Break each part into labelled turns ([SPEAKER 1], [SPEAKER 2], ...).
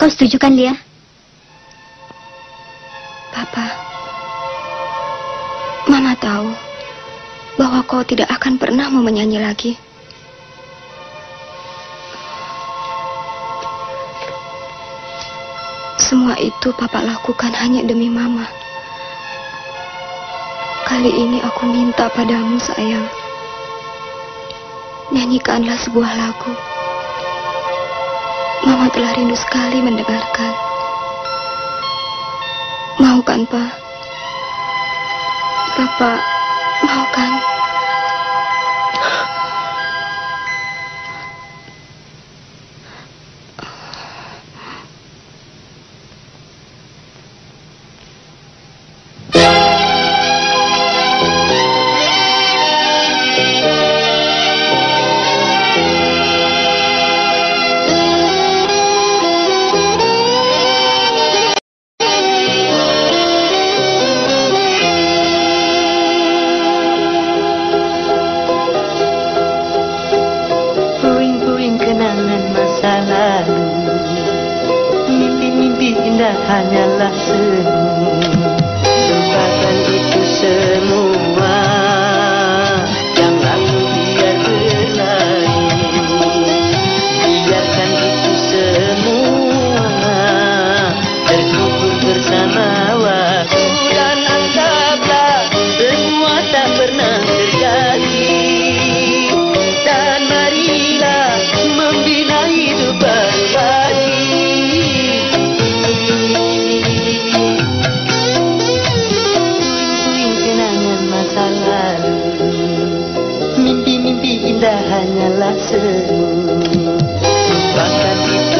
[SPEAKER 1] Kau setuju kan, Lia?
[SPEAKER 2] Papa, Mama tahu bahwa kau tidak akan pernah mau menyanyi lagi. Semua itu Papa lakukan hanya demi Mama. Kali ini aku minta padamu, sayang. Nyanyikanlah sebuah lagu. Mama telah rindu sekali mendengarkan. Mau kan, Pak? Bapak mau kan?
[SPEAKER 3] Mimpi-mimpi indah hanyalah semu indah hanyalah semu. Lupakan itu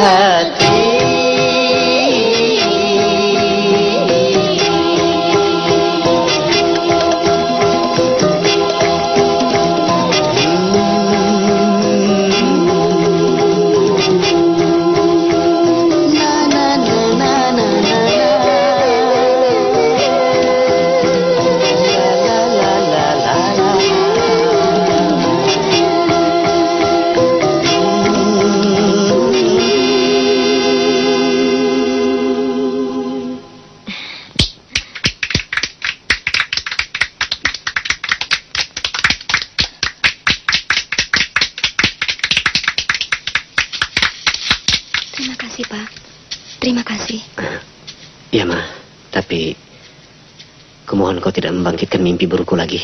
[SPEAKER 3] هات
[SPEAKER 2] Terima kasih, Pak. Terima kasih.
[SPEAKER 1] Ya, Ma. Tapi... Kumohon kau tidak membangkitkan mimpi burukku lagi.